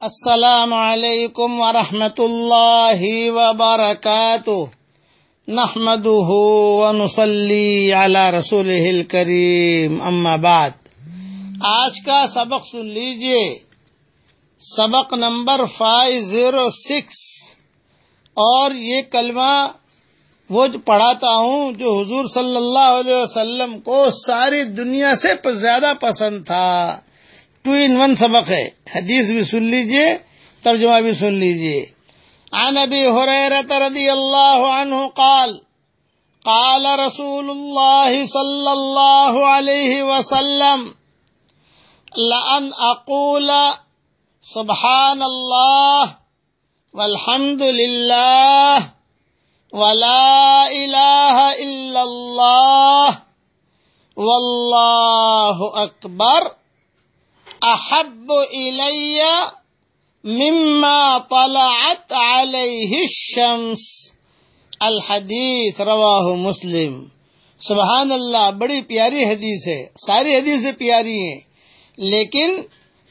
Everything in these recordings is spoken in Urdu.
السلام علیکم ورحمۃ اللہ وبرکاتہ۔ نحمده ونصلي على رسوله الكريم اما بعد۔ آج کا سبق سن لیجیے۔ سبق نمبر فائیو زیرو سکس۔ اور یہ کلمہ وہ جو پڑھاتا ہوں جو حضور صلی اللہ علیہ وسلم کو ساری دنیا سے زیادہ پسند تھا۔ ٹو ان ون سبق ہے۔ حدیث بھی سن لیجیے، ترجمہ بھی سن لیجیے۔ عن ابي هريره رضي الله عنه قال قال رسول الله صلى الله عليه وسلم، لأن أقول سبحان الله والحمد لله ولا إله إلا الله والله أكبر احب الی مما طلعت علیہ الشمس. الحدیث رواہ مسلم. سبحان اللہ، بڑی پیاری حدیث ہے. ساری حدیثیں پیاری ہیں. لیکن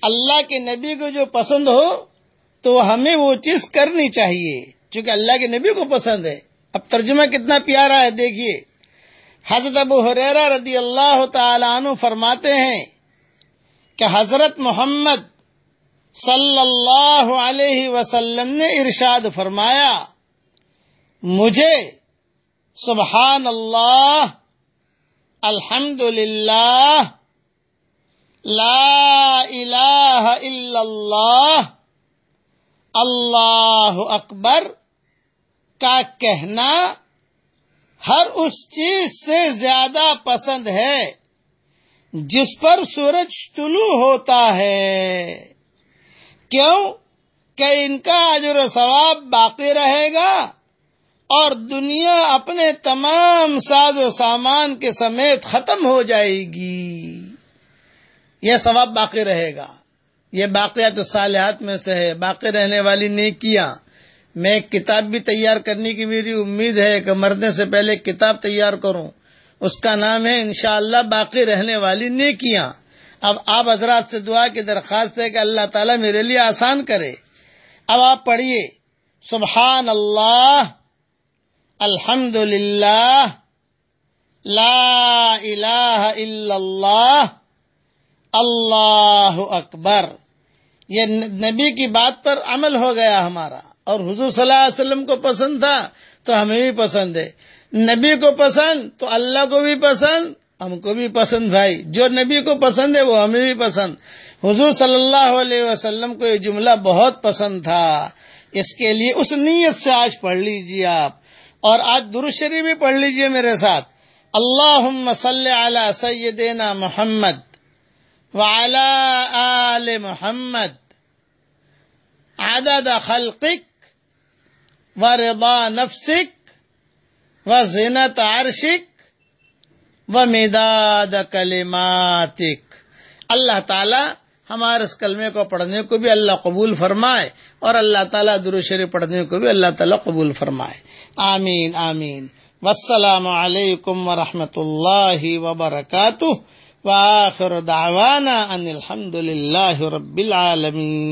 اللہ کے نبی کو جو پسند ہو، تو ہمیں وہ چیز کرنی چاہیے. چونکہ اللہ کے نبی کو پسند ہے. اب ترجمہ کتنا پیارا ہے، دیکھیے. حضرت ابو حریرہ رضی اللہ تعالیٰ عنہ فرماتے ہیں کہ حضرت محمد صلی اللہ علیہ وسلم نے ارشاد فرمایا، مجھے سبحان اللہ الحمد للہ لا الہ الا اللہ اللہ اکبر کا کہنا ہر اس چیز سے زیادہ پسند ہے۔ جس پر سورج طلوع ہوتا ہے۔ کیوں؟ کہ ان کا اجر و ثواب باقی رہے گا اور دنیا اپنے تمام ساز و سامان کے سمیت ختم ہو جائے گی۔ یہ ثواب باقی رہے گا۔ یہ باقیات صالحات میں سے ہے۔ باقی رہنے والی نیکیاں۔ میں ایک کتاب بھی تیار کرنے کی میری امید ہے کہ مرنے سے پہلے کتاب تیار کروں۔ اس کا نام ہے انشاءاللہ اللہ باقی رہنے والی نیکیاں۔ اب آپ حضرات سے دعا کی درخواست ہے کہ اللہ تعالیٰ میرے لیے آسان کرے۔ اب آپ پڑھیے۔ سبحان اللہ الحمد للہ لا الہ الا اللہ اللہ اکبر۔ یہ نبی کی بات پر عمل ہو گیا ہمارا۔ اور حضور صلی اللہ علیہ وسلم کو پسند تھا تو ہمیں بھی پسند ہے۔ نبی کو پسند تو اللہ کو بھی پسند، ہم کو بھی پسند بھائی۔ جو نبی کو پسند ہے وہ ہمیں بھی پسند۔ حضور صلی اللہ علیہ وسلم کو یہ جملہ بہت پسند تھا۔ اس کے لیے اس نیت سے آج پڑھ لیجیے آپ۔ اور آج درشری بھی پڑھ لیجیے میرے ساتھ۔ اللہ صلی علی سیدنا محمد وعلی آل محمد عدد خلقک ورضا نفسک و زینت عرشک و میداد کلماتک۔ اللہ تعالی ہمارے اس کلمے کو پڑھنے کو بھی اللہ قبول فرمائے اور اللہ تعالیٰ دروشری پڑھنے کو بھی اللہ تعالیٰ قبول فرمائے۔ آمین آمین۔ والسلام علیکم ورحمۃ اللہ وبرکاتہ۔ وآخر دعوانا ان الحمد للہ رب العالمین۔